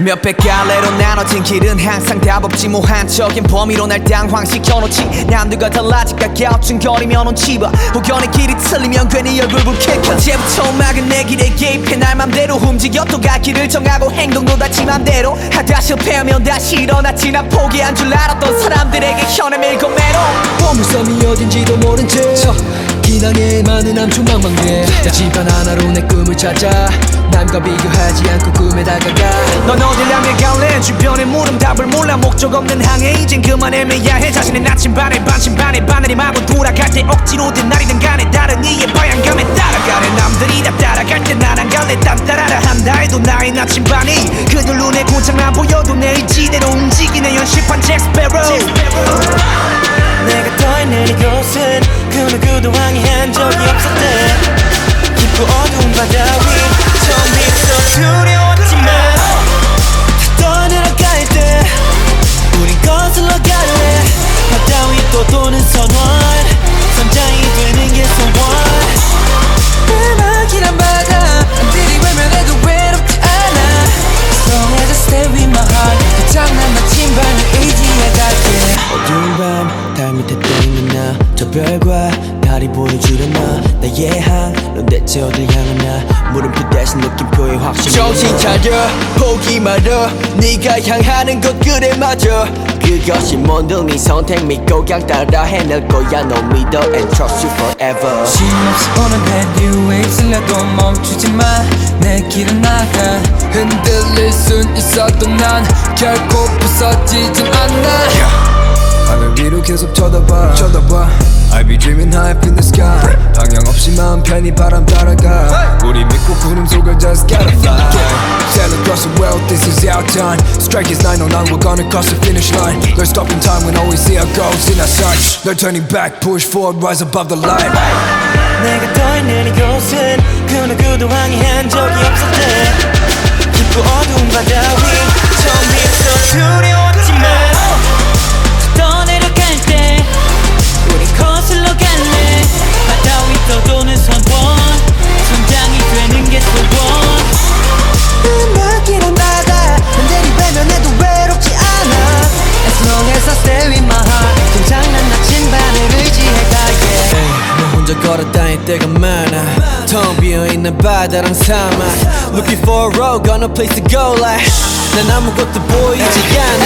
몇백 갈래로 나눠진 길은 항상 답 없지. 무한적인 범위로 날 당황시켜놓지. 남들과 달라지 깎아웃중거리며 눈치봐 혹연의 길이 틀리면 괜히 얼굴 붉힐까 언제부터 막은 내 길에 개입해 날 맘대로 움직여 또 갈 길을 정하고 행동도 다지 맘대로. 하다 실패하면 다시 일어났지 난 포기한 줄 알았던 사람들에게 현에 밀고 매로. 보물섬이 어딘지도 모른 채 기낭에 많은 암초망망대. 내 집안 하나로 내 꿈을 찾아. 남과 비교하지 않고 꿈에 다가가. 넌 어딜 향해 갈래? 주변의 물음 답을 몰라. 목적 없는 항해 이젠 그만 애매야해. 자신의 나침 반에 반신반에 바늘이마고 돌아갈 때 억지로든 날이든 간에 다른 이의 방향감에 따라가네. 남들이 다 따라갈 때 난 안 갈래. 딴 따라라 한다 해도 나의 나침 반이 그들 눈에 고장나 보여도 내 의지대로 움직이는 연식판 잭스페로 내가 떠 있는 이곳은 별과 달이 보여주려 나? 나의 항넌 대체 어딜 향하나 물음표 대신 느낌표에 확신이 정신 차려 포기 말어. 네가 향하는 것 그래 맞아. 그것이 뭔들 네 선택 믿고 그냥 따라 해낼 거야. 너 믿어 and trust you forever. 쉼없이 오는 bad new waves 들려도 멈추지 마내 길은 나가 흔들릴 순 있어도 난 결코 부서지진 않아 하늘 위로 계속 쳐다봐 쳐다봐 I be dreaming high up in the sky 방향 없이 마음 편히 바람 따라가 우리 믿고 구름 속을 just gotta fly Sail across the world, this is our time Strike is 909, we're gonna cross the finish line Don't stop in time when all we see our goals in our sights No turning back, push forward, rise above the line 내가 떠 있는 이곳은 때가 많아 텅 비어있는 바다랑 사막 Looking for a road, got no place to go like 난 아무것도 보이지 않아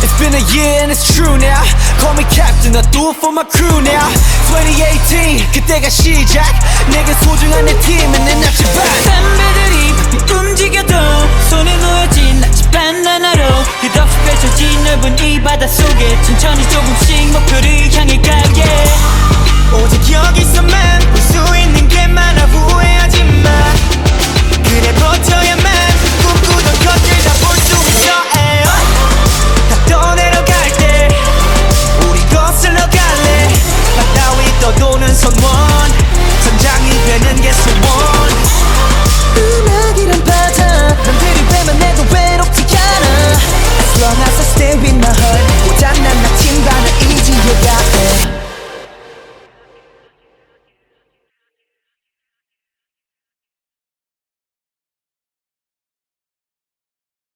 It's been a year and it's true now Call me captain, I do it for my crew now 2018, 그때가 시작 내게 소중한 내 팀은 내 나침반 선배들이 움직여도 손에 놓여진 나침반 하나로 끝없이 펼쳐진 넓은 이 바다 속에 천천히 조금씩 목표를 향해 갈게 오직 여기서만